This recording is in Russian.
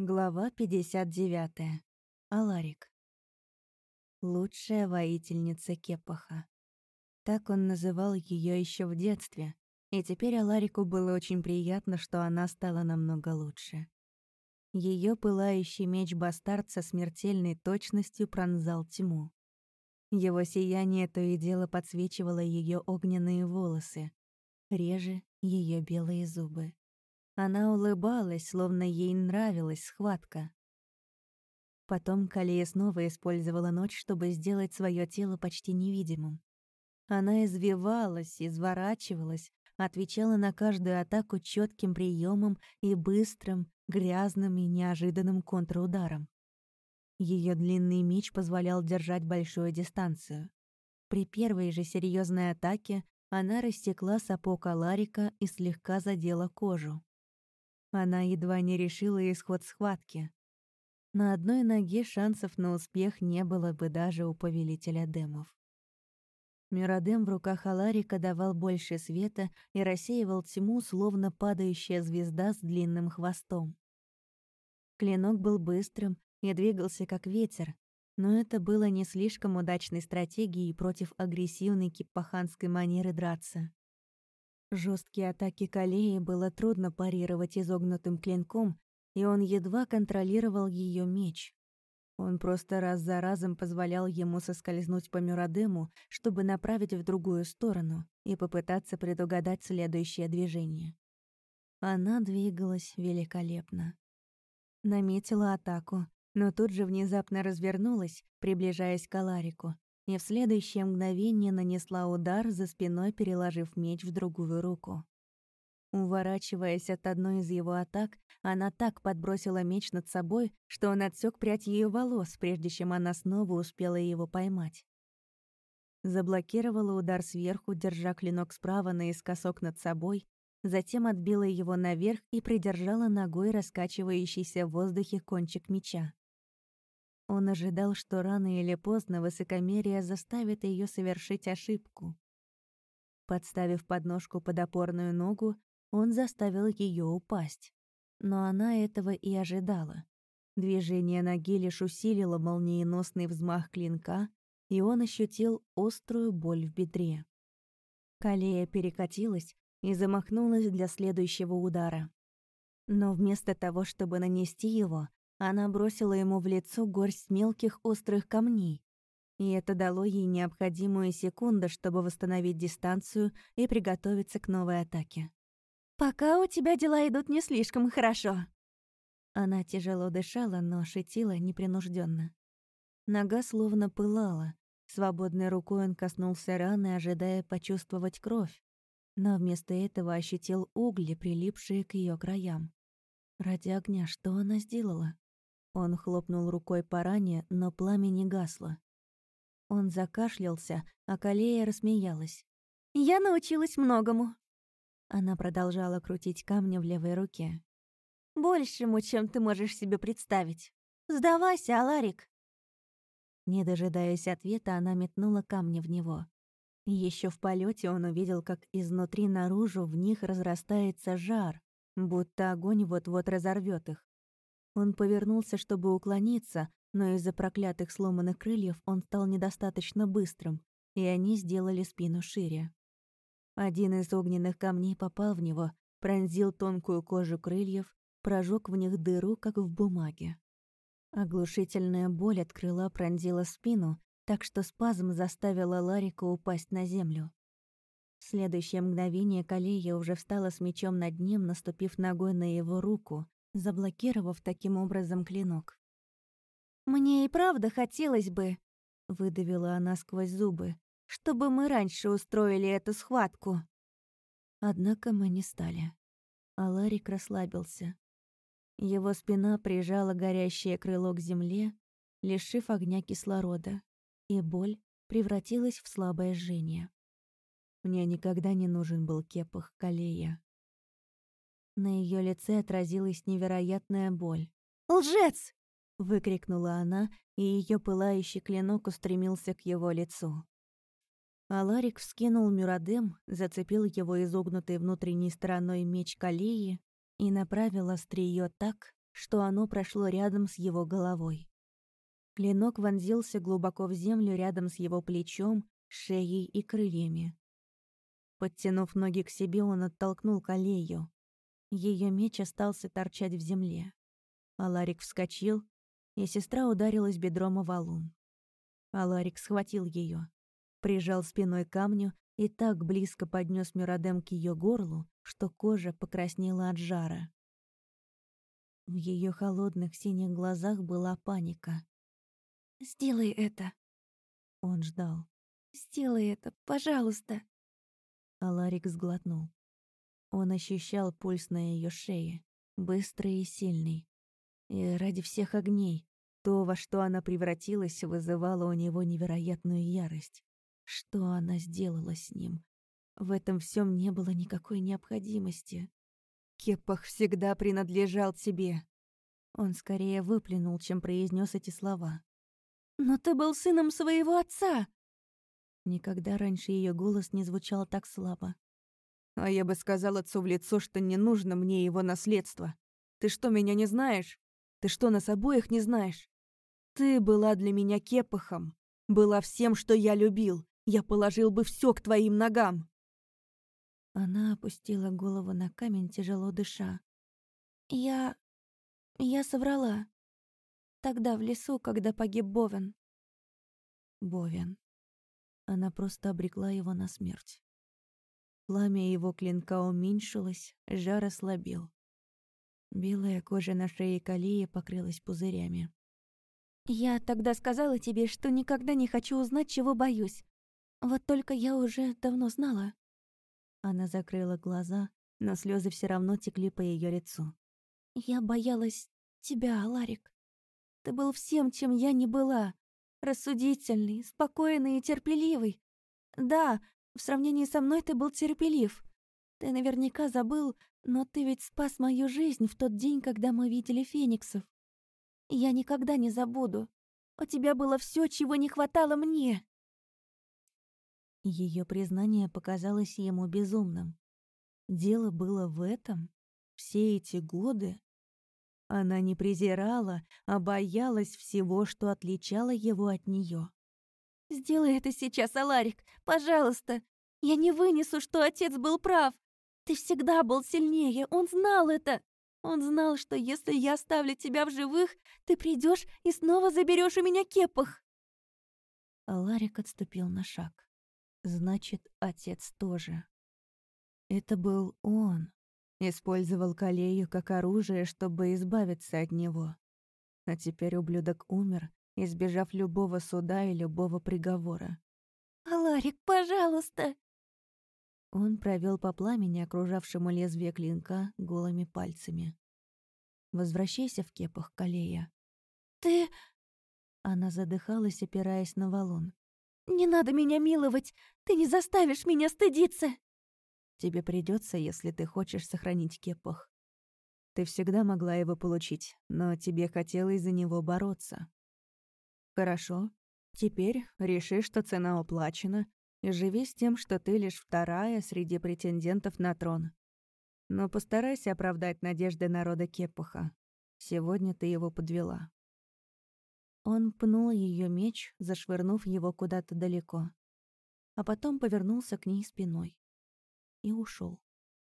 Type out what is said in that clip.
Глава 59. Аларик. Лучшая воительница Кепаха. Так он называл ее еще в детстве, и теперь Аларику было очень приятно, что она стала намного лучше. Ее пылающий меч бастард со смертельной точностью пронзал тьму. Его сияние то и дело подсвечивало ее огненные волосы, реже ее белые зубы. Она улыбалась, словно ей нравилась схватка. Потом Калия снова использовала ночь, чтобы сделать свое тело почти невидимым. Она извивалась, изворачивалась, отвечала на каждую атаку четким приемом и быстрым, грязным и неожиданным контрударом. Ее длинный меч позволял держать большую дистанцию. При первой же серьезной атаке она растекла сапог Аларика и слегка задела кожу. Она едва не решила исход схватки. На одной ноге шансов на успех не было бы даже у повелителя демов. Миродем в руках Аларика давал больше света и рассеивал тьму, словно падающая звезда с длинным хвостом. Клинок был быстрым и двигался как ветер, но это было не слишком удачной стратегией против агрессивной киппаханской манеры драться. Жесткие атаки Калеи было трудно парировать изогнутым клинком, и он едва контролировал ее меч. Он просто раз за разом позволял ему соскользнуть по Мюрадему, чтобы направить в другую сторону и попытаться предугадать следующее движение. Она двигалась великолепно. Наметила атаку, но тут же внезапно развернулась, приближаясь к Аларику, и в следующее мгновение нанесла удар за спиной, переложив меч в другую руку. Уворачиваясь от одной из его атак, она так подбросила меч над собой, что он отсек прядь ее волос, прежде чем она снова успела его поймать. Заблокировала удар сверху, держа клинок справа наискосок над собой, затем отбила его наверх и придержала ногой раскачивающийся в воздухе кончик меча. Он ожидал, что рано или поздно высокомерие заставит ее совершить ошибку. Подставив подножку под опорную ногу, он заставил ее упасть. Но она этого и ожидала. Движение ноги лишь усилило молниеносный взмах клинка, и он ощутил острую боль в бедре. Калея перекатилась и замахнулась для следующего удара. Но вместо того, чтобы нанести его, она бросила ему в лицо горсть мелких острых камней, и это дало ей необходимую секунду, чтобы восстановить дистанцию и приготовиться к новой атаке. «Пока у тебя дела идут не слишком хорошо». Она тяжело дышала, но шитила непринужденно. Нога словно пылала. Свободной рукой он коснулся раны, ожидая почувствовать кровь, но вместо этого ощутил угли, прилипшие к ее краям. Ради огня что она сделала? Он хлопнул рукой по ране, но пламя не гасло. Он закашлялся, а Калея рассмеялась. «Я научилась многому». Она продолжала крутить камни в левой руке. «Большему, чем ты можешь себе представить. Сдавайся, Аларик!» Не дожидаясь ответа, она метнула камни в него. Еще в полете он увидел, как изнутри наружу в них разрастается жар, будто огонь вот-вот разорвет их. Он повернулся, чтобы уклониться, но из-за проклятых сломанных крыльев он стал недостаточно быстрым, и они сделали спину шире. Один из огненных камней попал в него, пронзил тонкую кожу крыльев, прожег в них дыру, как в бумаге. Оглушительная боль от крыла пронзила спину, так что спазм заставила Ларика упасть на землю. В следующее мгновение Калея уже встала с мечом над ним, наступив ногой на его руку, заблокировав таким образом клинок. «Мне и правда хотелось бы», — выдавила она сквозь зубы, «чтобы мы раньше устроили эту схватку». Однако мы не стали. А Ларик расслабился. Его спина прижала горящее крыло к земле, лишив огня кислорода, и боль превратилась в слабое жжение. Мне никогда не нужен был кепах Калея. На ее лице отразилась невероятная боль. «Лжец!» — выкрикнула она, и ее пылающий клинок устремился к его лицу. Аларик вскинул Мюрадем, зацепил его изогнутой внутренней стороной меч Калеи и направил острие так, что оно прошло рядом с его головой. Клинок вонзился глубоко в землю рядом с его плечом, шеей и крыльями. Подтянув ноги к себе, он оттолкнул колею. Ее меч остался торчать в земле. Аларик вскочил, и сестра ударилась бедром о валун. Аларик схватил ее, прижал спиной к камню и так близко поднес Мюрадем к ее горлу, что кожа покраснела от жара. В ее холодных синих глазах была паника. «Сделай это!» Он ждал. «Сделай это, пожалуйста!» Аларик сглотнул. Он ощущал пульс на ее шее, быстрый и сильный. И ради всех огней, то, во что она превратилась, вызывало у него невероятную ярость. Что она сделала с ним? В этом всем не было никакой необходимости. Кепах всегда принадлежал тебе. Он скорее выплюнул, чем произнес эти слова. «Но ты был сыном своего отца!» Никогда раньше ее голос не звучал так слабо. «А я бы сказал отцу в лицо, что не нужно мне его наследство. Ты что, меня не знаешь? Ты что, нас обоих не знаешь? Ты была для меня кепахом, была всем, что я любил. Я положил бы все к твоим ногам. Она опустила голову на камень, тяжело дыша. Я... я соврала. Тогда в лесу, когда погиб Бовен. Бовен. Она просто обрекла его на смерть. Пламя его клинка уменьшилось, жар ослабел. Белая кожа на шее Калии покрылась пузырями. «Я тогда сказала тебе, что никогда не хочу узнать, чего боюсь. Вот только я уже давно знала». Она закрыла глаза, но слезы все равно текли по ее лицу. «Я боялась тебя, Ларик. Ты был всем, чем я не была. Рассудительный, спокойный и терпеливый. Да, в сравнении со мной ты был терпелив. Ты наверняка забыл, но ты ведь спас мою жизнь в тот день, когда мы видели фениксов. Я никогда не забуду. У тебя было все, чего не хватало мне. Ее признание показалось ему безумным. Дело было в этом? Все эти годы? Она не презирала, а боялась всего, что отличало его от нее. «Сделай это сейчас, Аларик, пожалуйста. Я не вынесу, что отец был прав. Ты всегда был сильнее, он знал это. Он знал, что если я оставлю тебя в живых, ты придешь и снова заберешь у меня кепах». Аларик отступил на шаг. Значит, отец тоже. Это был он. Использовал Калею как оружие, чтобы избавиться от него. А теперь ублюдок умер, избежав любого суда и любого приговора. «Аларик, пожалуйста!» Он провел по пламени, окружавшему лезвие клинка, голыми пальцами. «Возвращайся в кепах, Калея». «Ты...» Она задыхалась, опираясь на валун. «Не надо меня миловать! Ты не заставишь меня стыдиться!» «Тебе придется, если ты хочешь сохранить кепах. Ты всегда могла его получить, но тебе хотелось за него бороться. Хорошо, теперь реши, что цена уплачена, и живи с тем, что ты лишь вторая среди претендентов на трон. Но постарайся оправдать надежды народа Кепуха. Сегодня ты его подвела. Он пнул ее меч, зашвырнув его куда-то далеко. А потом повернулся к ней спиной. И ушел.